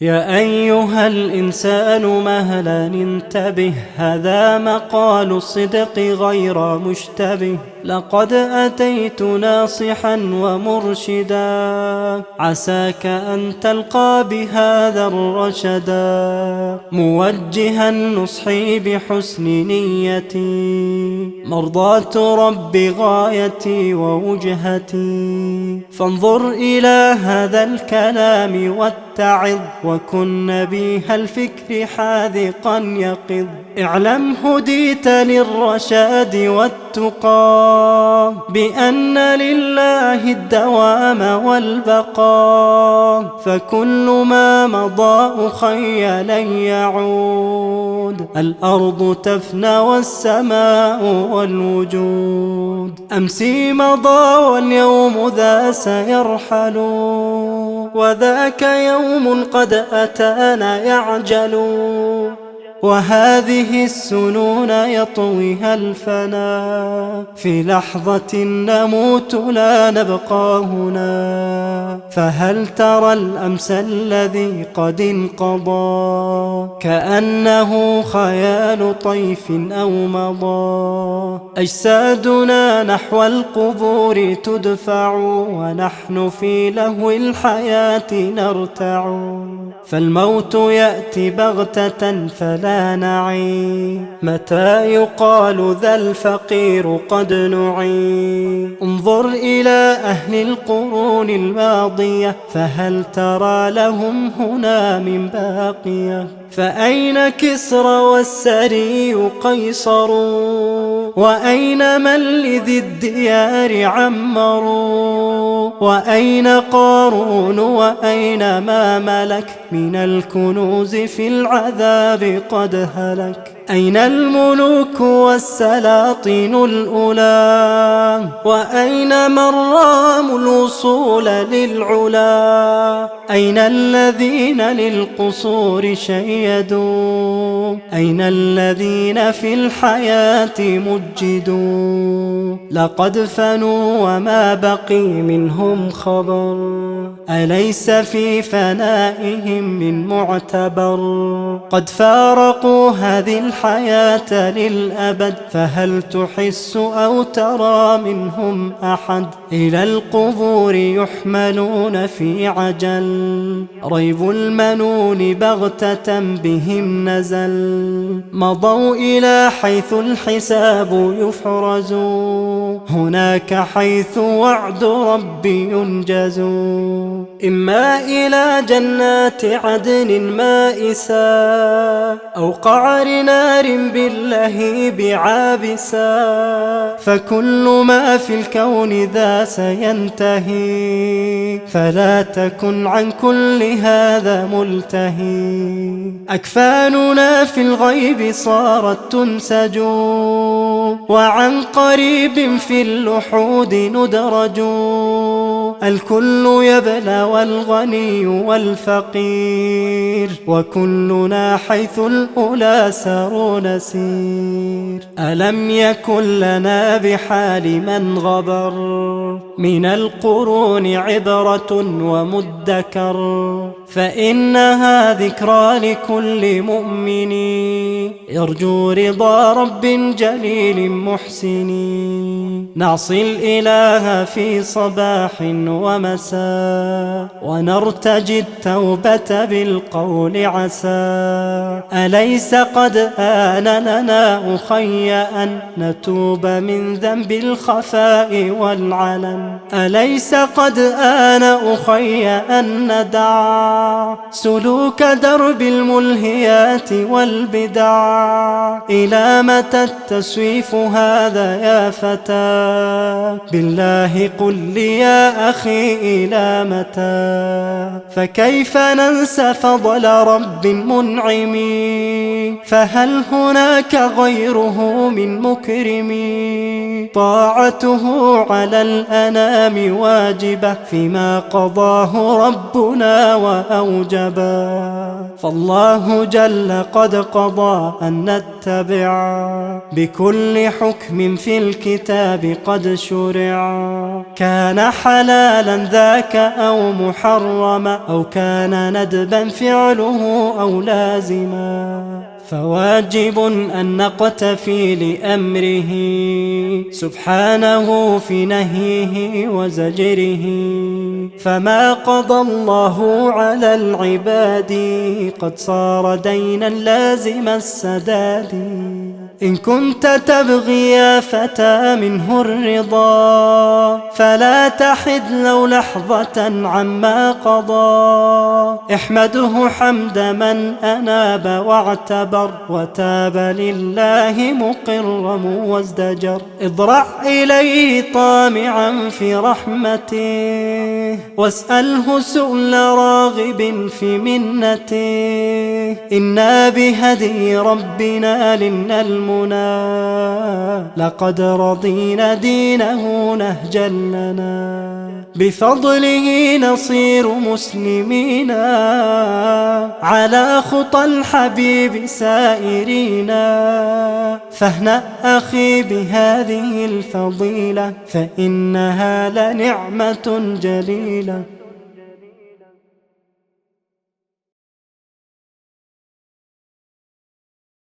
يا أيها الإنسان مهلا انتبه هذا مقال الصدق غير مشتبه. لقد أتيت ناصحا ومرشدا عساك أن تلقى بهذا الرشدا موجها نصحي بحسن نيتي. مرضاة رب غايتي ووجهتي. فانظر إلى هذا الكلام واتعظ. وكن نبيه الفكر حاذقا يقظ. اعلم هديت للرشاد والتقى بأن لله الدوام والبقاء فكل ما مضى أخي لن يعود. الأرض تفنى والسماء والوجود. أمسي مضى واليوم ذا سيرحل وذاك يوم قد أتانا يعجل. وهذه السنون يطويها الفنا. في لحظة نموت لا نبقى هنا. فهل ترى الأمس الذي قد انقضى؟ كأنه خيال طيف أو مضى. أجسادنا نحو القبور تدفع ونحن في لهو الحياة نرتع. فالموت يأتي بغتة فلا نعي. متى يقال ذا الفقير قد نعي. انظر إلى أهل القرون الماضية فهل ترى لهم هنا من باقية؟ فأين كسرى والسري قيصر؟ وأين من لذي الديار عمروا وأين قارون وأين ما ملك من الكنوز في العذاب قد هلك أين الملوك والسلاطين الأولى؟ وأين من راموا الوصول للعلا؟ أين الذين للقصور شيدوا؟ أين الذين في الحياة مجدوا؟ لقد فنوا وما بقي منهم خبر أليس في فنائهم من معتبر؟ قد فارقوا هذه الحياة للأبد فهل تحس أو ترى منهم أحد؟ إلى القبور يحملون في عجل ريب المنون بغتة بهم نزل. مضوا إلى حيث الحساب يفرز هناك حيث وعد ربي ينجز. إما إلى جنات عدن مائسا أو قعر نار باللهيب عابسا فكل ما في الكون ذا سينتهي فلا تكن عن كل هذا ملتهي. أكفاننا في الغيب صارت تنسج وعن قريب في اللحود ندرج. الكل يبلى والغني والفقير وكلنا حيث الأولى ساروا نسير. ألم يكن لنا بحال من غبر؟ من القرون عبرة ومدكر. فإنها ذكرى لكل مؤمن. يرجو رضا رب جليل محسن. نعصي الإله في صباح ومساء ونرتجي التوبة بالقول عسى. أليس قد آن لنا أخي أن نتوب من ذنب الخفاء والعلن؟ أليس قد آن أخي أن ندع سلوك درب الملهيات والبدع؟ إلى متى التسويف هذا يا فتى؟ بالله قل لي يا أخي إلى متى؟ فكيف ننسى فضل رب منعم؟ فهل هناك غيره من مكرم؟ طاعته على الأنام واجبة فيما قضاه ربنا وأوجبا فالله جل قد قضى أن نتبع بكل حكم في الكتاب قد شرع. كان حلالا ذاك أو محرما أو كان ندبا فعله أو لازما. فواجب أن نقتفي لأمره سبحانه في نهيه وزجره. فما قضى الله على العباد قد صار دينا لازم السداد. إن كنت تبغي يا فتى منه الرضا فلا تحد لو لحظة عما قضى. احمده حمد من أناب واعتبر وتاب لله مقر وازدجر. اضرع إليه طامعا في رحمته واسأله سؤل راغب في منته. إنا بهدي ربنا لنا المنى لقد رضينا دينه نهجا لنا. بفضله نصير مسلمين على خطى الحبيب سائرين. فاهنأ أخي بهذه الفضيلة فإنها لنعمة جليلة.